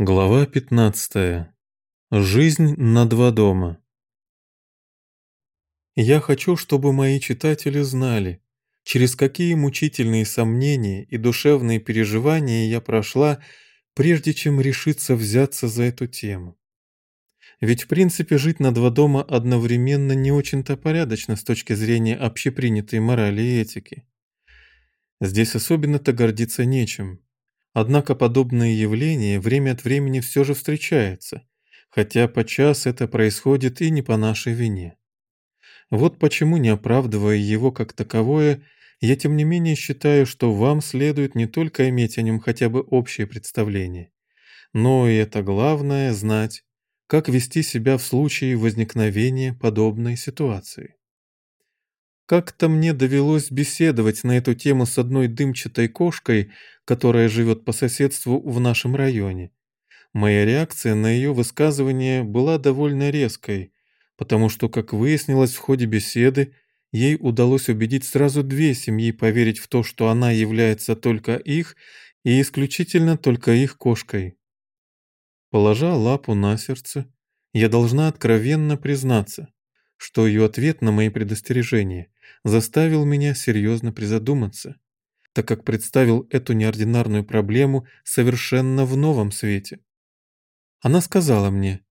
Глава 15. Жизнь на два дома. Я хочу, чтобы мои читатели знали, через какие мучительные сомнения и душевные переживания я прошла, прежде чем решиться взяться за эту тему. Ведь в принципе жить на два дома одновременно не очень-то порядочно с точки зрения общепринятой морали и этики. Здесь особенно-то гордиться нечем. Однако подобное явление время от времени все же встречается, хотя подчас это происходит и не по нашей вине. Вот почему, не оправдывая его как таковое, я тем не менее считаю, что вам следует не только иметь о нем хотя бы общее представление, но и это главное знать, как вести себя в случае возникновения подобной ситуации. Как-то мне довелось беседовать на эту тему с одной дымчатой кошкой, которая живет по соседству в нашем районе. Моя реакция на ее высказывание была довольно резкой, потому что, как выяснилось в ходе беседы, ей удалось убедить сразу две семьи поверить в то, что она является только их и исключительно только их кошкой. Положа лапу на сердце, я должна откровенно признаться, что ее ответ на мои предостережения заставил меня серьезно призадуматься, так как представил эту неординарную проблему совершенно в новом свете. Она сказала мне,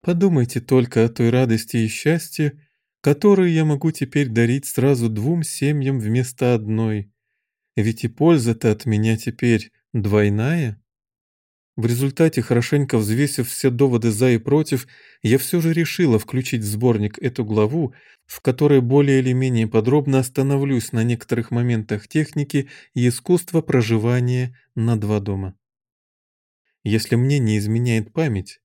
«Подумайте только о той радости и счастье, которые я могу теперь дарить сразу двум семьям вместо одной, ведь и польза-то от меня теперь двойная». В результате, хорошенько взвесив все доводы «за» и «против», я все же решила включить в сборник эту главу, в которой более или менее подробно остановлюсь на некоторых моментах техники и искусства проживания на два дома. Если мне не изменяет память,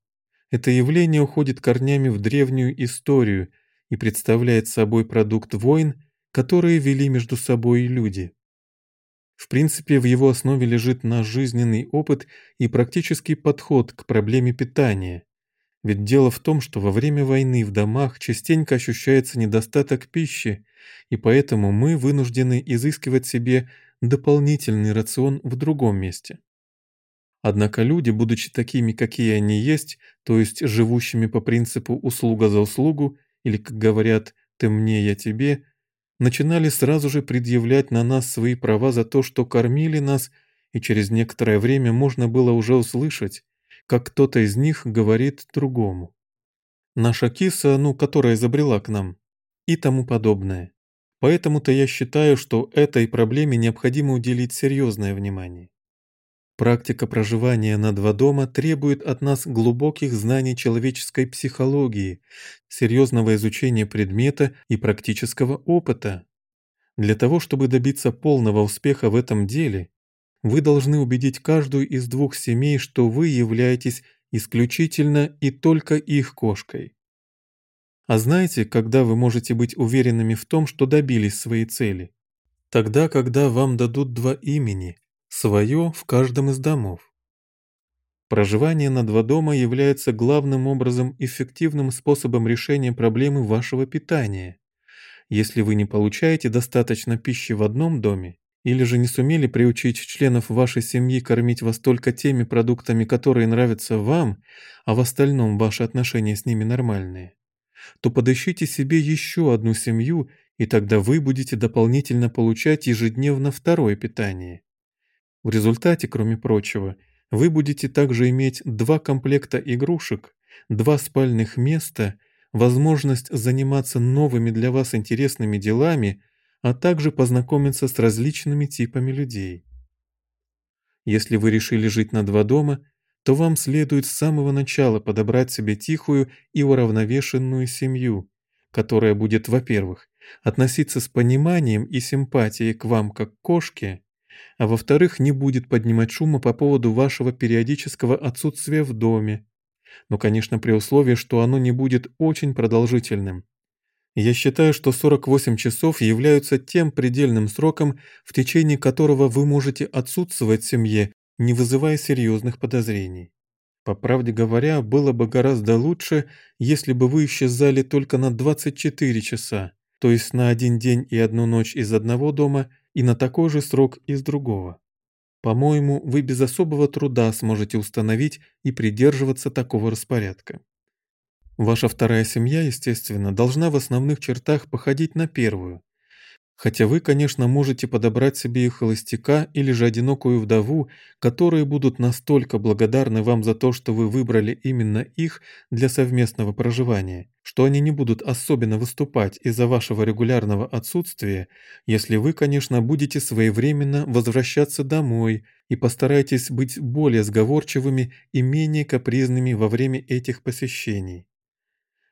это явление уходит корнями в древнюю историю и представляет собой продукт войн, которые вели между собой люди. В принципе, в его основе лежит наш жизненный опыт и практический подход к проблеме питания. Ведь дело в том, что во время войны в домах частенько ощущается недостаток пищи, и поэтому мы вынуждены изыскивать себе дополнительный рацион в другом месте. Однако люди, будучи такими, какие они есть, то есть живущими по принципу «услуга за услугу» или, как говорят «ты мне, я тебе», начинали сразу же предъявлять на нас свои права за то, что кормили нас, и через некоторое время можно было уже услышать, как кто-то из них говорит другому. Наша киса, ну, которая забрела к нам, и тому подобное. Поэтому-то я считаю, что этой проблеме необходимо уделить серьезное внимание. Практика проживания на два дома требует от нас глубоких знаний человеческой психологии, серьезного изучения предмета и практического опыта. Для того, чтобы добиться полного успеха в этом деле, вы должны убедить каждую из двух семей, что вы являетесь исключительно и только их кошкой. А знаете, когда вы можете быть уверенными в том, что добились своей цели? Тогда, когда вам дадут два имени – свое в каждом из домов. Проживание на два дома является главным образом эффективным способом решения проблемы вашего питания. Если вы не получаете достаточно пищи в одном доме, или же не сумели приучить членов вашей семьи кормить вас только теми продуктами, которые нравятся вам, а в остальном ваши отношения с ними нормальные, то подыщите себе еще одну семью, и тогда вы будете дополнительно получать ежедневно второе питание. В результате, кроме прочего, вы будете также иметь два комплекта игрушек, два спальных места, возможность заниматься новыми для вас интересными делами, а также познакомиться с различными типами людей. Если вы решили жить на два дома, то вам следует с самого начала подобрать себе тихую и уравновешенную семью, которая будет, во-первых, относиться с пониманием и симпатией к вам как кошке, а во-вторых, не будет поднимать шума по поводу вашего периодического отсутствия в доме. Но, конечно, при условии, что оно не будет очень продолжительным. Я считаю, что 48 часов являются тем предельным сроком, в течение которого вы можете отсутствовать в семье, не вызывая серьезных подозрений. По правде говоря, было бы гораздо лучше, если бы вы исчезали только на 24 часа, то есть на один день и одну ночь из одного дома и на такой же срок из другого. По-моему, вы без особого труда сможете установить и придерживаться такого распорядка. Ваша вторая семья, естественно, должна в основных чертах походить на первую, Хотя вы, конечно, можете подобрать себе и холостяка или же одинокую вдову, которые будут настолько благодарны вам за то, что вы выбрали именно их для совместного проживания, что они не будут особенно выступать из-за вашего регулярного отсутствия, если вы, конечно, будете своевременно возвращаться домой и постараетесь быть более сговорчивыми и менее капризными во время этих посещений.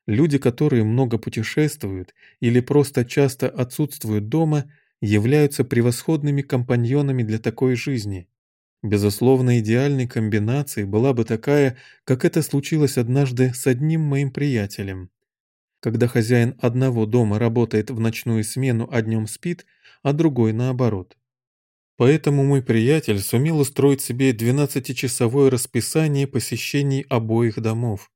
Люди, которые много путешествуют или просто часто отсутствуют дома, являются превосходными компаньонами для такой жизни. Безусловно, идеальной комбинацией была бы такая, как это случилось однажды с одним моим приятелем. Когда хозяин одного дома работает в ночную смену, а днем спит, а другой наоборот. Поэтому мой приятель сумел устроить себе 12-часовое расписание посещений обоих домов.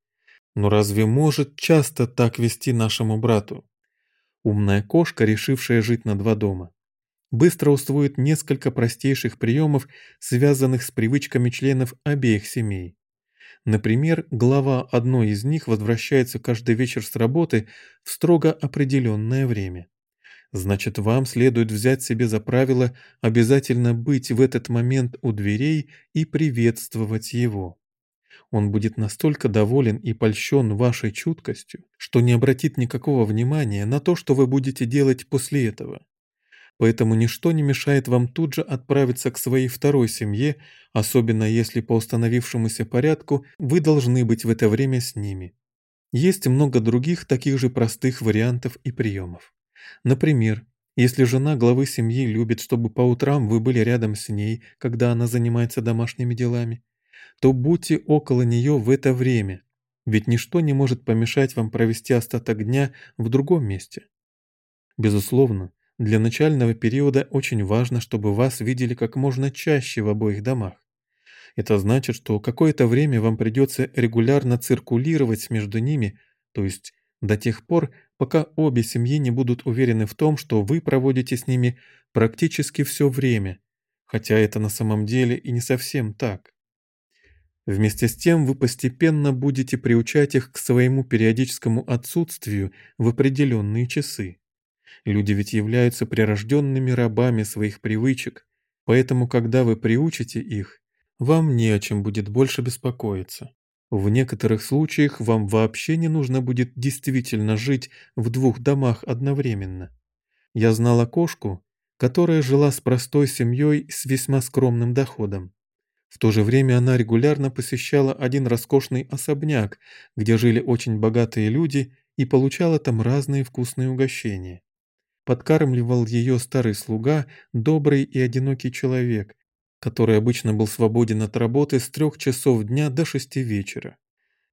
Но разве может часто так вести нашему брату? Умная кошка, решившая жить на два дома, быстро усвоит несколько простейших приемов, связанных с привычками членов обеих семей. Например, глава одной из них возвращается каждый вечер с работы в строго определенное время. Значит, вам следует взять себе за правило обязательно быть в этот момент у дверей и приветствовать его. Он будет настолько доволен и польщен вашей чуткостью, что не обратит никакого внимания на то, что вы будете делать после этого. Поэтому ничто не мешает вам тут же отправиться к своей второй семье, особенно если по установившемуся порядку вы должны быть в это время с ними. Есть много других таких же простых вариантов и приемов. Например, если жена главы семьи любит, чтобы по утрам вы были рядом с ней, когда она занимается домашними делами, то будьте около нее в это время, ведь ничто не может помешать вам провести остаток дня в другом месте. Безусловно, для начального периода очень важно, чтобы вас видели как можно чаще в обоих домах. Это значит, что какое-то время вам придется регулярно циркулировать между ними, то есть до тех пор, пока обе семьи не будут уверены в том, что вы проводите с ними практически все время, хотя это на самом деле и не совсем так. Вместе с тем вы постепенно будете приучать их к своему периодическому отсутствию в определенные часы. Люди ведь являются прирожденными рабами своих привычек, поэтому когда вы приучите их, вам не о чем будет больше беспокоиться. В некоторых случаях вам вообще не нужно будет действительно жить в двух домах одновременно. Я знала кошку, которая жила с простой семьей с весьма скромным доходом. В то же время она регулярно посещала один роскошный особняк, где жили очень богатые люди и получала там разные вкусные угощения. Подкармливал ее старый слуга, добрый и одинокий человек, который обычно был свободен от работы с трех часов дня до шести вечера.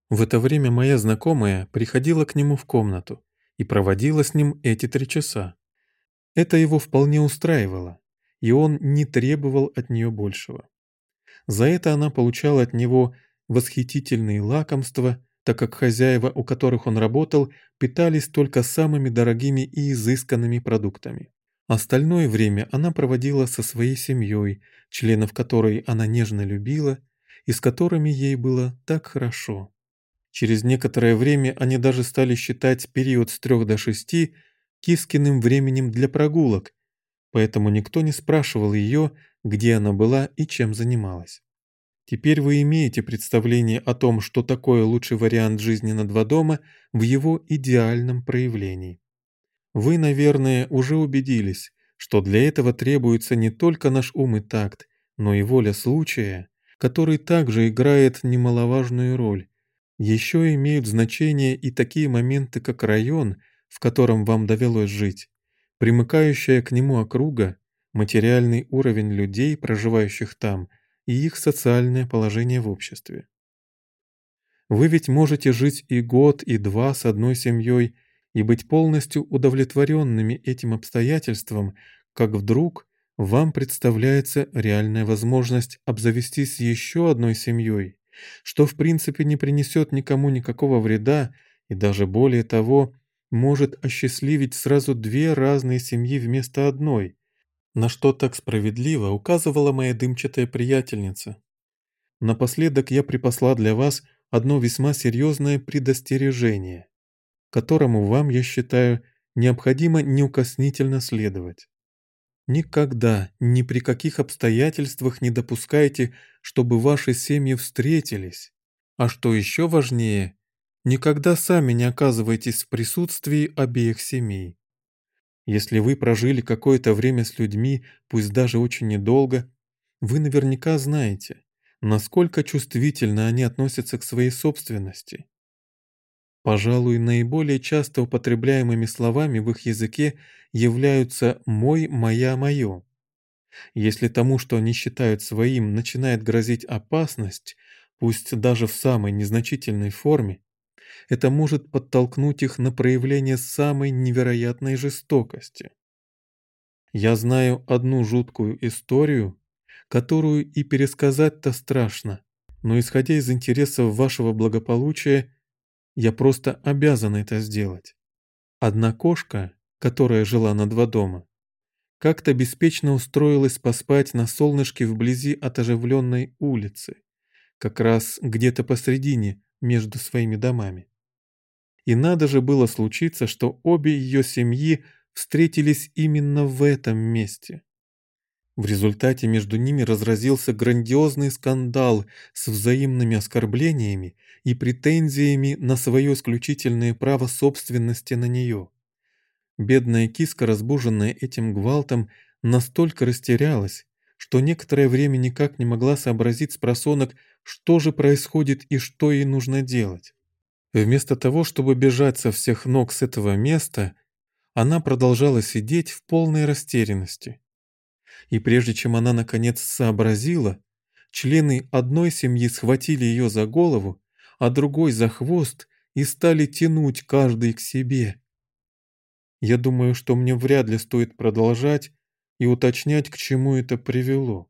В это время моя знакомая приходила к нему в комнату и проводила с ним эти три часа. Это его вполне устраивало, и он не требовал от нее большего. За это она получала от него восхитительные лакомства, так как хозяева, у которых он работал, питались только самыми дорогими и изысканными продуктами. Остальное время она проводила со своей семьей, членов которой она нежно любила и с которыми ей было так хорошо. Через некоторое время они даже стали считать период с трех до шести Кискиным временем для прогулок, поэтому никто не спрашивал ее, где она была и чем занималась. Теперь вы имеете представление о том, что такое лучший вариант жизни на два дома в его идеальном проявлении. Вы, наверное, уже убедились, что для этого требуется не только наш ум и такт, но и воля случая, который также играет немаловажную роль. Еще имеют значение и такие моменты, как район, в котором вам довелось жить, примыкающая к нему округа, материальный уровень людей, проживающих там, и их социальное положение в обществе. Вы ведь можете жить и год, и два с одной семьей и быть полностью удовлетворенными этим обстоятельством, как вдруг вам представляется реальная возможность обзавестись еще одной семьей, что в принципе не принесет никому никакого вреда и даже более того, может осчастливить сразу две разные семьи вместо одной, На что так справедливо указывала моя дымчатая приятельница. Напоследок я припасла для вас одно весьма серьезное предостережение, которому вам, я считаю, необходимо неукоснительно следовать. Никогда, ни при каких обстоятельствах не допускайте, чтобы ваши семьи встретились. А что еще важнее, никогда сами не оказывайтесь в присутствии обеих семей. Если вы прожили какое-то время с людьми, пусть даже очень недолго, вы наверняка знаете, насколько чувствительно они относятся к своей собственности. Пожалуй, наиболее часто употребляемыми словами в их языке являются «мой», «моя», «моё». Если тому, что они считают своим, начинает грозить опасность, пусть даже в самой незначительной форме, это может подтолкнуть их на проявление самой невероятной жестокости. Я знаю одну жуткую историю, которую и пересказать-то страшно, но исходя из интересов вашего благополучия, я просто обязан это сделать. Одна кошка, которая жила на два дома, как-то беспечно устроилась поспать на солнышке вблизи от оживленной улицы, как раз где-то посредине между своими домами. И надо же было случиться, что обе ее семьи встретились именно в этом месте. В результате между ними разразился грандиозный скандал с взаимными оскорблениями и претензиями на свое исключительное право собственности на нее. Бедная киска, разбуженная этим гвалтом, настолько растерялась, что некоторое время никак не могла сообразить с просонок, что же происходит и что ей нужно делать. Вместо того, чтобы бежать со всех ног с этого места, она продолжала сидеть в полной растерянности. И прежде чем она наконец сообразила, члены одной семьи схватили ее за голову, а другой за хвост и стали тянуть каждый к себе. Я думаю, что мне вряд ли стоит продолжать и уточнять, к чему это привело.